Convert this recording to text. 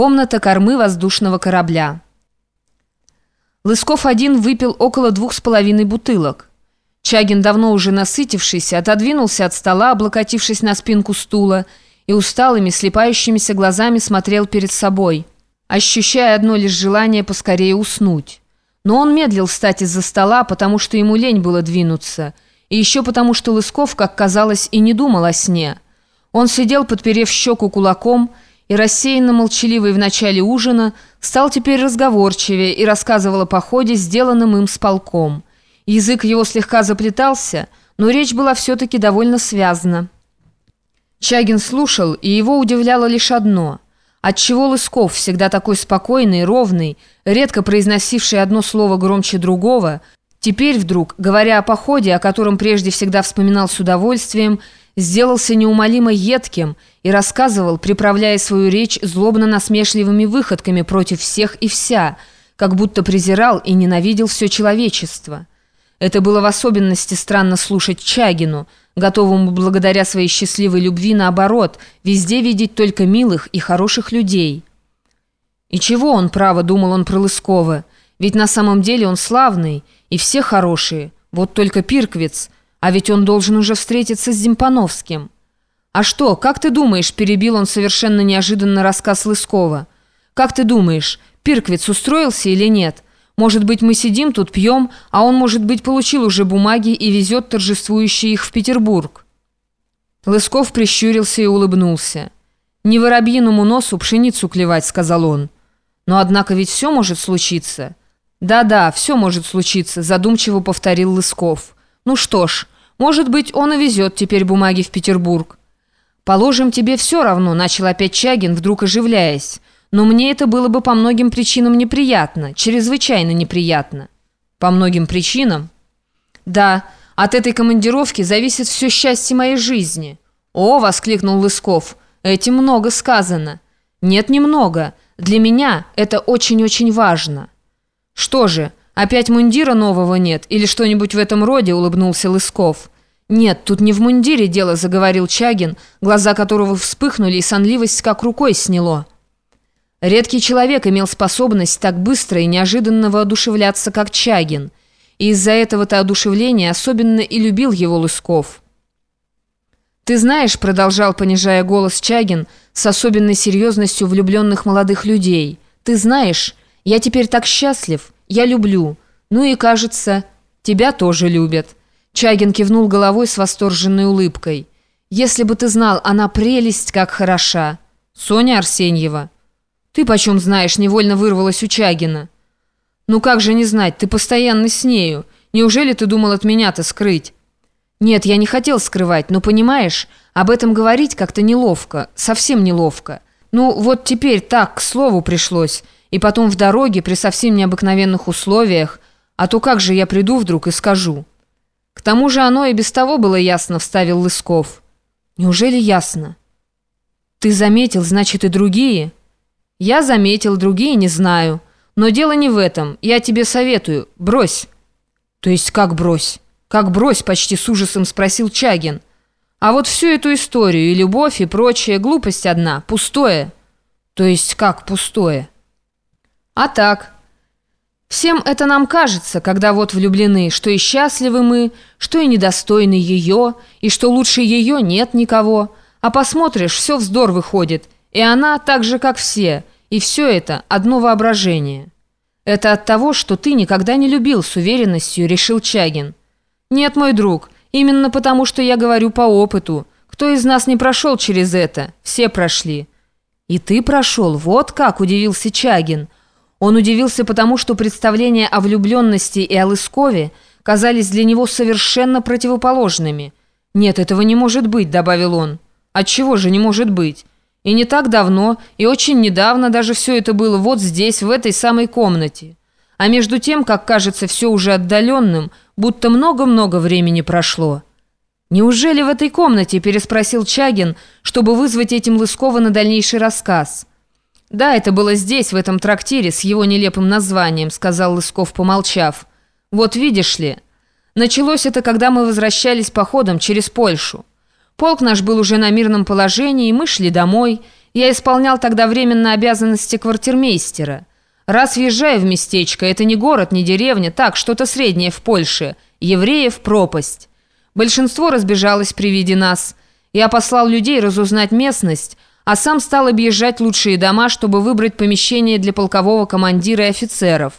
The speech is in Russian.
Комната кормы воздушного корабля. Лысков один выпил около двух с половиной бутылок. Чагин, давно уже насытившийся, отодвинулся от стола, облокотившись на спинку стула, и усталыми, слепающимися глазами смотрел перед собой, ощущая одно лишь желание поскорее уснуть. Но он медлил встать из-за стола, потому что ему лень было двинуться, и еще потому, что Лысков, как казалось, и не думал о сне. Он сидел, подперев щеку кулаком, и рассеянно молчаливый в начале ужина стал теперь разговорчивее и рассказывал о походе, сделанном им с полком. Язык его слегка заплетался, но речь была все-таки довольно связана. Чагин слушал, и его удивляло лишь одно. Отчего Лысков, всегда такой спокойный, ровный, редко произносивший одно слово громче другого, теперь вдруг, говоря о походе, о котором прежде всегда вспоминал с удовольствием, сделался неумолимо едким и рассказывал, приправляя свою речь злобно-насмешливыми выходками против всех и вся, как будто презирал и ненавидел все человечество. Это было в особенности странно слушать Чагину, готовому благодаря своей счастливой любви наоборот, везде видеть только милых и хороших людей. И чего он, право, думал он про Лыскова, ведь на самом деле он славный, и все хорошие, вот только Пирквиц – а ведь он должен уже встретиться с Зимпановским. «А что, как ты думаешь?» – перебил он совершенно неожиданно рассказ Лыскова. «Как ты думаешь, Пирквиц устроился или нет? Может быть, мы сидим тут, пьем, а он, может быть, получил уже бумаги и везет торжествующие их в Петербург?» Лысков прищурился и улыбнулся. «Не воробьиному носу пшеницу клевать», – сказал он. «Но однако ведь все может случиться». «Да-да, все может случиться», – задумчиво повторил Лысков. «Ну что ж, может быть, он и везет теперь бумаги в Петербург». «Положим, тебе все равно», — начал опять Чагин, вдруг оживляясь. «Но мне это было бы по многим причинам неприятно, чрезвычайно неприятно». «По многим причинам?» «Да, от этой командировки зависит все счастье моей жизни». «О!» — воскликнул Лысков. «Этим много сказано». «Нет, немного. Для меня это очень-очень важно». «Что же, «Опять мундира нового нет или что-нибудь в этом роде?» – улыбнулся Лысков. «Нет, тут не в мундире дело», – заговорил Чагин, глаза которого вспыхнули и сонливость как рукой сняло. Редкий человек имел способность так быстро и неожиданно воодушевляться, как Чагин. И из-за этого-то одушевления особенно и любил его Лысков. «Ты знаешь», — продолжал, понижая голос Чагин, с особенной серьезностью влюбленных молодых людей, «ты знаешь, я теперь так счастлив». Я люблю. Ну и, кажется, тебя тоже любят». Чагин кивнул головой с восторженной улыбкой. «Если бы ты знал, она прелесть, как хороша». «Соня Арсеньева». «Ты почем знаешь?» – невольно вырвалась у Чагина. «Ну как же не знать, ты постоянно с нею. Неужели ты думал от меня-то скрыть?» «Нет, я не хотел скрывать, но, понимаешь, об этом говорить как-то неловко, совсем неловко. Ну, вот теперь так, к слову пришлось» и потом в дороге при совсем необыкновенных условиях, а то как же я приду вдруг и скажу. К тому же оно и без того было ясно, вставил Лысков. Неужели ясно? Ты заметил, значит, и другие? Я заметил, другие не знаю. Но дело не в этом. Я тебе советую. Брось. То есть как брось? Как брось, почти с ужасом спросил Чагин. А вот всю эту историю, и любовь, и прочее, глупость одна, пустое. То есть как пустое? А так, всем это нам кажется, когда вот влюблены, что и счастливы мы, что и недостойны ее, и что лучше ее нет никого. А посмотришь, все вздор выходит, и она так же, как все, и все это одно воображение. Это от того, что ты никогда не любил с уверенностью, решил Чагин. Нет, мой друг, именно потому, что я говорю по опыту. Кто из нас не прошел через это? Все прошли. И ты прошел, вот как, удивился Чагин. Он удивился потому, что представления о влюбленности и о Лыскове казались для него совершенно противоположными. «Нет, этого не может быть», — добавил он. «Отчего же не может быть? И не так давно, и очень недавно даже все это было вот здесь, в этой самой комнате. А между тем, как кажется все уже отдаленным, будто много-много времени прошло». «Неужели в этой комнате?» – переспросил Чагин, чтобы вызвать этим Лыскова на дальнейший рассказ. «Да, это было здесь, в этом трактире, с его нелепым названием», сказал Лысков, помолчав. «Вот видишь ли, началось это, когда мы возвращались походом через Польшу. Полк наш был уже на мирном положении, мы шли домой. Я исполнял тогда временно обязанности квартирмейстера. Раз въезжаю в местечко, это не город, не деревня, так, что-то среднее в Польше. Евреев пропасть. Большинство разбежалось при виде нас. Я послал людей разузнать местность, а сам стал объезжать лучшие дома, чтобы выбрать помещение для полкового командира и офицеров.